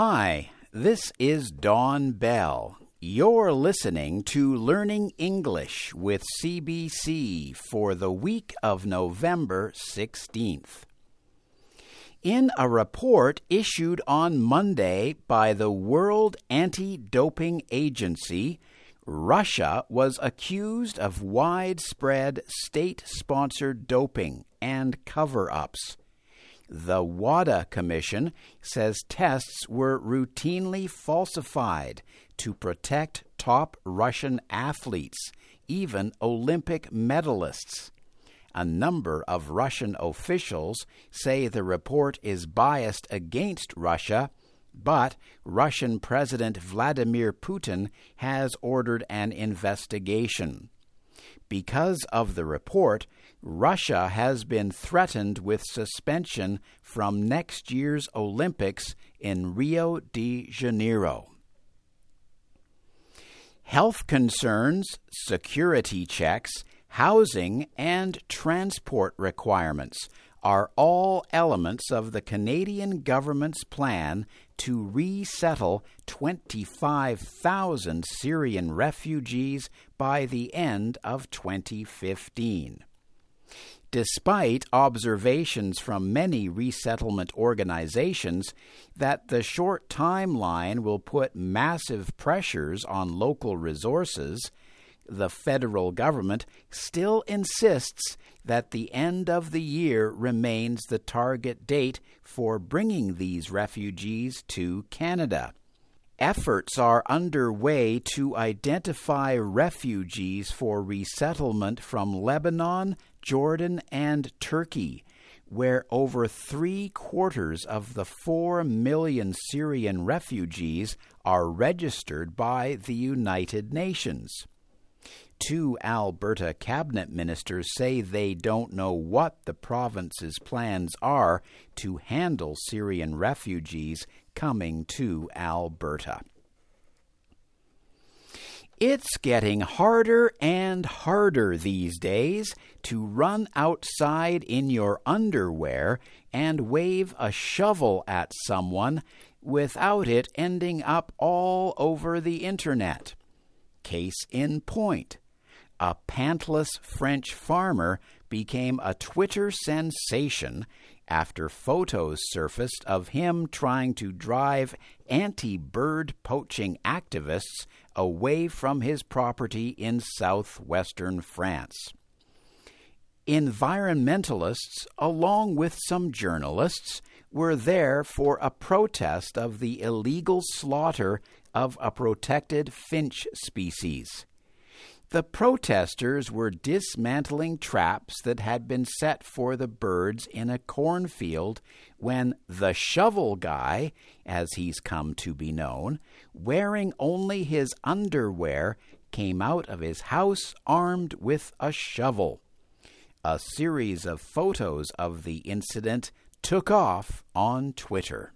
Hi, this is Don Bell. You're listening to Learning English with CBC for the week of November 16th. In a report issued on Monday by the World Anti Doping Agency, Russia was accused of widespread state sponsored doping and cover ups. The WADA Commission says tests were routinely falsified to protect top Russian athletes, even Olympic medalists. A number of Russian officials say the report is biased against Russia but Russian President Vladimir Putin has ordered an investigation. Because of the report, Russia has been threatened with suspension from next year's Olympics in Rio de Janeiro. Health concerns, security checks, housing, and transport requirements are all elements of the Canadian government's plan to resettle 25,000 Syrian refugees by the end of 2015. Despite observations from many resettlement organizations that the short timeline will put massive pressures on local resources, the federal government still insists that the end of the year remains the target date for bringing these refugees to Canada. Efforts are underway to identify refugees for resettlement from Lebanon, Jordan, and Turkey, where over three quarters of the four million Syrian refugees are registered by the United Nations. Two Alberta cabinet ministers say they don't know what the province's plans are to handle Syrian refugees coming to Alberta. It's getting harder and harder these days to run outside in your underwear and wave a shovel at someone without it ending up all over the internet. Case in point a pantless French farmer became a Twitter sensation after photos surfaced of him trying to drive anti bird poaching activists away from his property in southwestern France. Environmentalists, along with some journalists, were there for a protest of the illegal slaughter of a protected finch species. The protesters were dismantling traps that had been set for the birds in a cornfield when the shovel guy, as he's come to be known, wearing only his underwear, came out of his house armed with a shovel. A series of photos of the incident took off on Twitter.